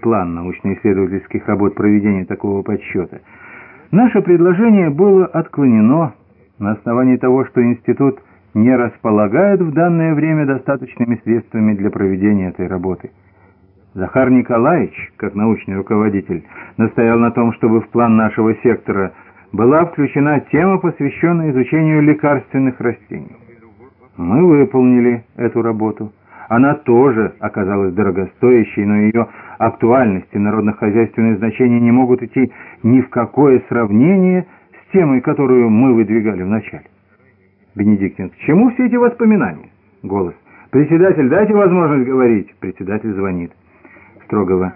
план научно-исследовательских работ проведения такого подсчета, наше предложение было отклонено на основании того, что институт не располагает в данное время достаточными средствами для проведения этой работы. Захар Николаевич, как научный руководитель, настоял на том, чтобы в план нашего сектора была включена тема, посвященная изучению лекарственных растений. Мы выполнили эту работу. Она тоже оказалась дорогостоящей, но ее актуальность и народно-хозяйственное значение не могут идти ни в какое сравнение с темой, которую мы выдвигали вначале. Бенедиктин, к чему все эти воспоминания? Голос. Председатель, дайте возможность говорить. Председатель звонит. Строгова.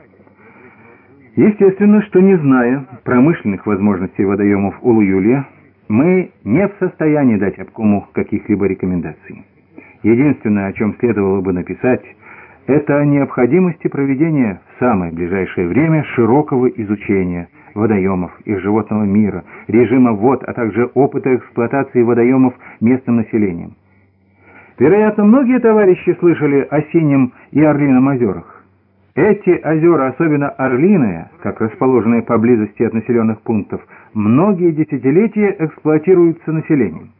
Естественно, что не зная промышленных возможностей водоемов Улу-Юлия, мы не в состоянии дать обкому каких-либо рекомендаций. Единственное, о чем следовало бы написать, это о необходимости проведения в самое ближайшее время широкого изучения водоемов и животного мира, режима вод, а также опыта эксплуатации водоемов местным населением. Вероятно, многие товарищи слышали о Синем и Орлином озерах. Эти озера, особенно Орлиные, как расположенные поблизости от населенных пунктов, многие десятилетия эксплуатируются населением.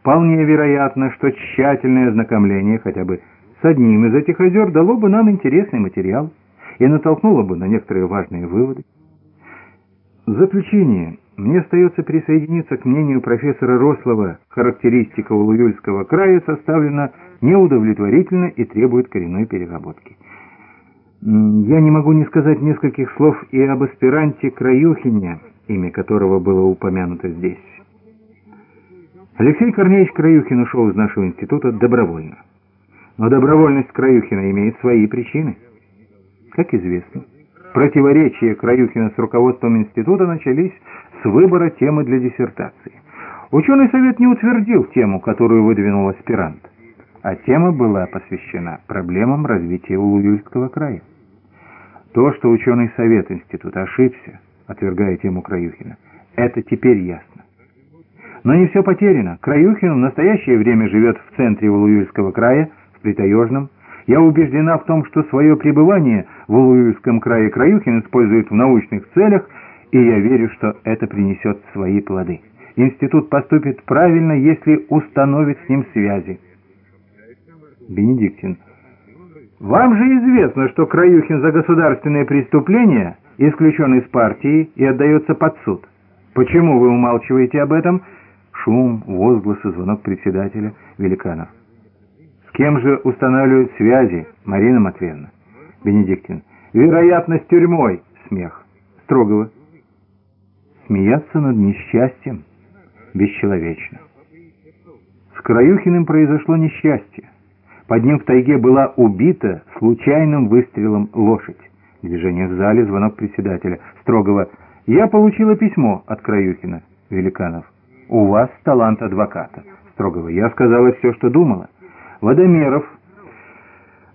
Вполне вероятно, что тщательное ознакомление хотя бы с одним из этих озер дало бы нам интересный материал и натолкнуло бы на некоторые важные выводы. В заключение мне остается присоединиться к мнению профессора Рослова. Характеристика Улуюльского края составлена неудовлетворительно и требует коренной переработки. Я не могу не сказать нескольких слов и об аспиранте Краюхине, имя которого было упомянуто здесь. Алексей Корнеевич Краюхин ушел из нашего института добровольно. Но добровольность Краюхина имеет свои причины. Как известно, противоречия Краюхина с руководством института начались с выбора темы для диссертации. Ученый совет не утвердил тему, которую выдвинул аспирант, а тема была посвящена проблемам развития Улуюльского края. То, что ученый совет института ошибся, отвергая тему Краюхина, это теперь ясно. Но не все потеряно. Краюхин в настоящее время живет в центре Валуюльского края, в Притаежном. Я убеждена в том, что свое пребывание в Валуюльском крае Краюхин использует в научных целях, и я верю, что это принесет свои плоды. Институт поступит правильно, если установит с ним связи. Бенедиктин. Вам же известно, что Краюхин за государственные преступления исключен из партии и отдается под суд. Почему вы умалчиваете об этом? Шум, возгласы, звонок председателя Великанов. С кем же устанавливают связи, Марина Матвеевна? Бенедиктин. Вероятно, с тюрьмой. Смех. Строгого. Смеяться над несчастьем бесчеловечно. С Краюхиным произошло несчастье. Под ним в тайге была убита случайным выстрелом лошадь. Движение в зале, звонок председателя. Строгого. «Я получила письмо от Краюхина». Великанов. «У вас талант адвоката». Строгого. «Я сказала все, что думала». Водомеров.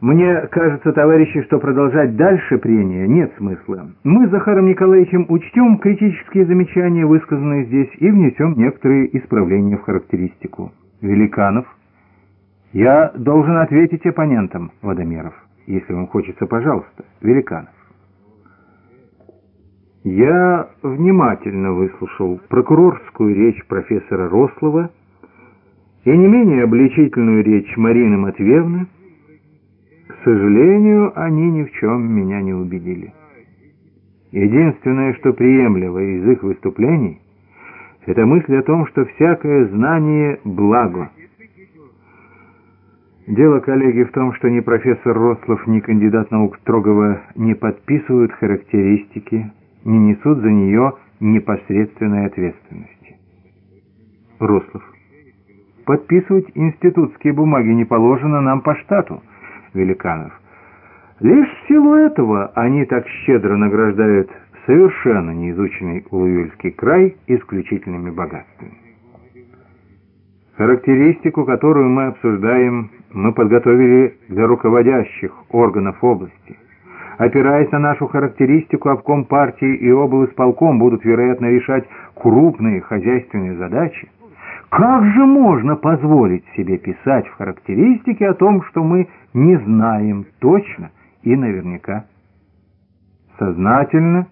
«Мне кажется, товарищи, что продолжать дальше прения нет смысла. Мы с Захаром Николаевичем учтем критические замечания, высказанные здесь, и внесем некоторые исправления в характеристику». Великанов. Я должен ответить оппонентам, Водомеров. Если вам хочется, пожалуйста, Великанов. Я внимательно выслушал прокурорскую речь профессора Рослова и не менее обличительную речь Марины Матвеевны. К сожалению, они ни в чем меня не убедили. Единственное, что приемлемо из их выступлений, это мысль о том, что всякое знание – благо – Дело, коллеги, в том, что ни профессор Рослов, ни кандидат наук Строгова не подписывают характеристики, не несут за нее непосредственной ответственности. Рослов. Подписывать институтские бумаги не положено нам по штату, Великанов. Лишь в силу этого они так щедро награждают совершенно неизученный Улуюльский край исключительными богатствами. Характеристику, которую мы обсуждаем, мы подготовили для руководящих органов области. Опираясь на нашу характеристику, обком партии и облсполком будут, вероятно, решать крупные хозяйственные задачи. Как же можно позволить себе писать в характеристике о том, что мы не знаем точно и наверняка? Сознательно